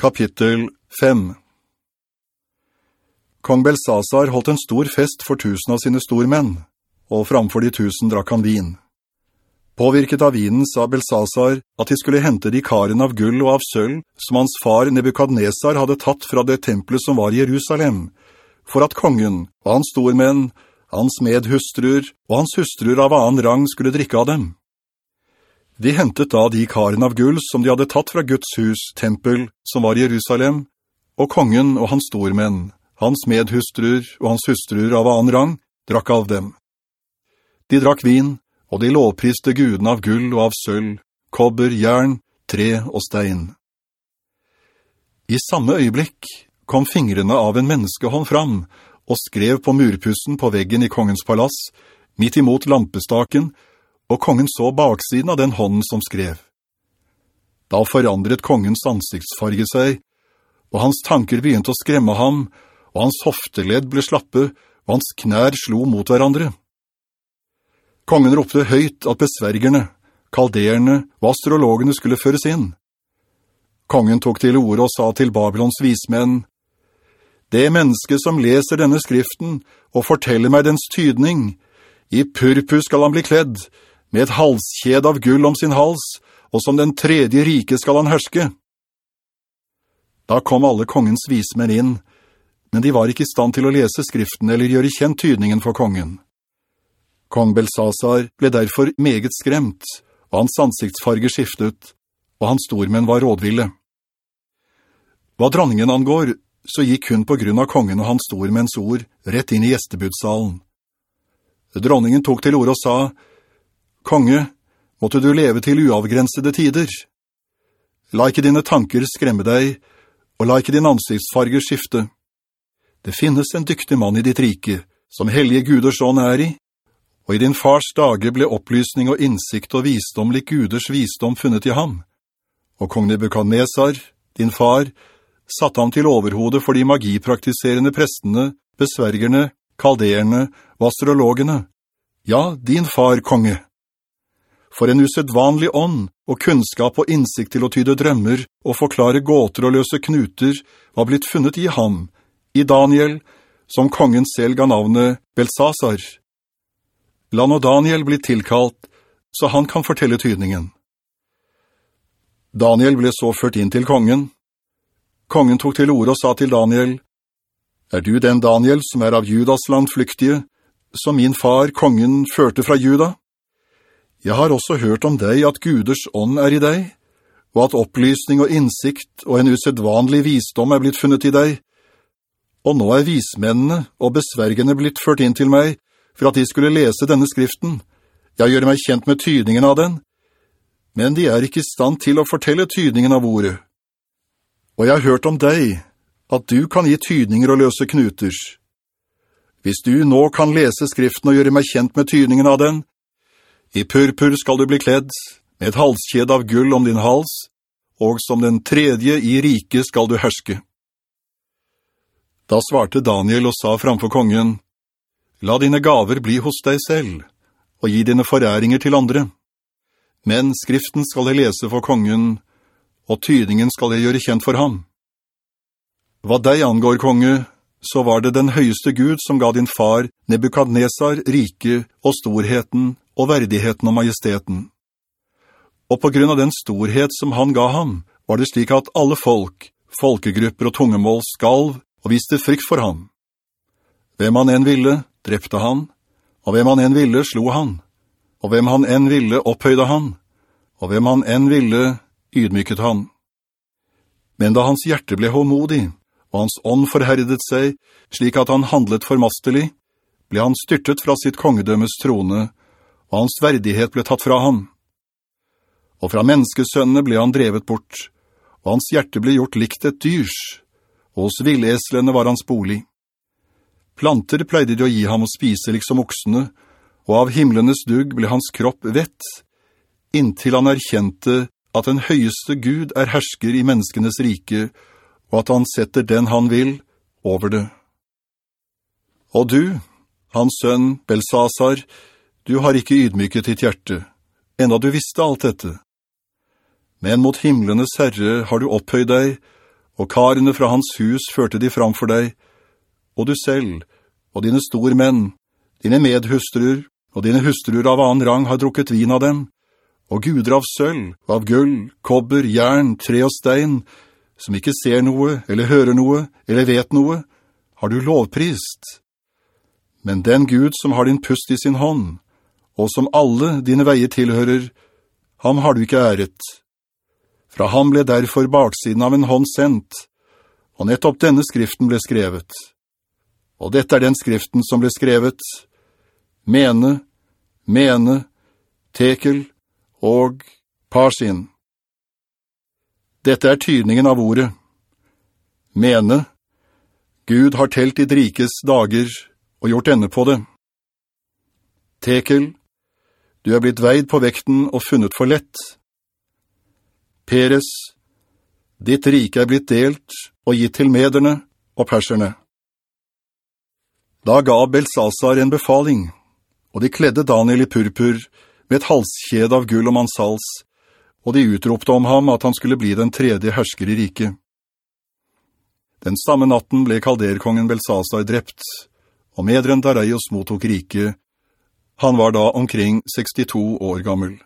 Kapittel 5 Kong Belsasar holdt en stor fest for tusen av sine stormenn, og framfor de tusen drakk han vin. Påvirket av vinen sa Belsasar at de skulle hente de karen av gull og av sølv som hans far Nebukadnesar hadde tatt fra det tempelet som var i Jerusalem, for at kongen og hans stormenn, hans medhustruer og hans hustruer av annen rang skulle drikke av dem. De hentet da de karen av gull som de hadde tatt fra Guds hus, tempel, som var i Jerusalem, og kongen og hans stormenn, hans medhustruer og hans hustruer av annen rang, drakk av dem. De drakk vin, og de lovpriste guden av gull og av sølv, kobber, jern, tre og stein. I samme øyeblikk kom fingrene av en menneskehånd fram, og skrev på murpussen på veggen i kongens palass, midt imot lampestaken, og kongen så baksiden av den hånden som skrev. Da forandret kongens ansiktsfarge seg, og hans tanker begynte å skremme ham, og hans hofteledd ble slappe, og hans knær slo mot hverandre. Kongen ropte høyt at besvergerne, kalderene og astrologene skulle føres inn. Kongen tok til ord og sa til Babylons vismenn, «Det menneske som leser denne skriften og forteller meg dens tydning, i purpur skal han bli kledd, med et halskjed av gull om sin hals, og som den tredje rike skal han herske. Da kom alle kongens vismenn inn, men de var ikke i stand til å lese skriften eller gjøre kjent tydningen for kongen. Kong Belsasar ble derfor meget skremt, og hans ansiktsfarge skiftet, og hans stormenn var rådville. Hva dronningen angår, så gikk hun på grunn av kongen og hans stormenns ord rett inn i gjestebudsalen. Dronningen tok til ord og sa, Konge, måtte du leve til uavgrensede tider. La ikke dine tanker skremme deg, og la ikke din ansiktsfarge skifte. Det finnes en dyktig mann i ditt rike, som hellige guders ånd er i, og i din fars dage ble opplysning og innsikt og visdom lik guders visdom funnet i ham. Og kong Nebuchadnezzar, din far, satte ham til overhodet for de magipraktiserende prestene, besvergerne, kalderene og astrologene. Ja, din far, konge for en usedvanlig ånd og kunnskap og innsikt til å tyde drømmer og forklare gåter og løse knuter var blitt funnet i ham, i Daniel, som kongen selv ga navnet Belsasar. La nå Daniel bli tilkalt, så han kan fortelle tydningen. Daniel ble så ført inn til kongen. Kongen tok til ord og sa til Daniel, «Er du den Daniel som er av Judas land flyktige, som min far, kongen, førte fra Juda?» Jeg har også hørt om deg at Guders ånd er i deg, og at opplysning og innsikt og en usedvanlig visdom er blitt funnet i deg. Og nå er vismennene og besvergene blitt ført inn til meg, for at de skulle lese denne skriften. Jeg gjør meg kjent med tydningen av den, men de er ikke i stand til å fortelle tydningen av ordet. Og jeg har hørt om deg, at du kan gi tydninger og løse knuter. Hvis du nå kan lese skriften og gjøre meg kjent med tydningen av den, i purpur skal du bli kledd, med et halskjed av gull om din hals, og som den tredje i riket skal du herske. Da svarte Daniel og sa framfor kongen, «La dine gaver bli hos deg selv, og gi dine foræringer til andre. Men skriften skal jeg lese for kongen, og tydningen skal jeg gjøre kjent for ham. Hva deg angår, konge, så var det den høyeste Gud som ga din far, Nebukadnesar, rike og storheten og verdigheten og majesteten. Og på grunn av den storhet som han ga ham, var det slik at alle folk, folkegrupper og tungemål skalv og viste frykt for ham. Hvem han en ville, drepte han, og hvem han en ville, slo han, og hvem han en ville, opphøyde han, og hvem han en ville, ydmyket han. Men da hans hjerte ble homodig, og hans ånd forherdet seg, slik at han handlet formastelig, ble han styrtet fra sitt kongedømmes trone, og hans verdighet ble tatt fra ham. Og fra menneskesønnene ble han drevet bort, og hans hjerte ble gjort likt et dyrs, og hos villeslene var hans bolig. Planter pleide de å gi ham å spise liksom oksene, og av himmelenes dugg ble hans kropp vett, inntil han erkjente at den høyeste Gud er hersker i menneskenes rike, og at han setter den han vil over det. Og du, hans sønn Belsasar, du har ikke ydmyket ditt hjerte, enda du visste alt dette. Men mot himmelenes Herre har du opphøyd deg, og karene fra hans hus førte de fram for deg, og du selv, og dine stormenn, dine medhustruer, og dine hustruer av annen rang har drukket vin av dem, og guder av sølv, av gull, kobber, jern, tre og stein, som ikke ser noe, eller hører noe, eller vet noe, har du lovprist. Men den Gud som har din pust i sin hånd, og som alle dine veier tilhører, ham har du ikke æret. Fra ham ble derfor baksiden av en hånd sendt, og nettopp denne skriften ble skrevet. Og dette er den skriften som ble skrevet, mene, mene, tekel og parsin. Dette er tydningen av ordet. Mene, Gud har telt ditt rikes dager og gjort ende på det. Tekel, du er blitt veid på vekten og funnet for lett. Peres, ditt rike er blitt delt og gitt til mederne og perserne. Da ga Belsasar en befaling, og de kledde Daniel i purpur med et halskjed av gull om hans hals, og de utropte om ham at han skulle bli den tredje hersker i riket. Den samme natten ble kalderkongen Belsasar drept, og medren Dareios mottok riket. Han var da omkring 62 år gammel.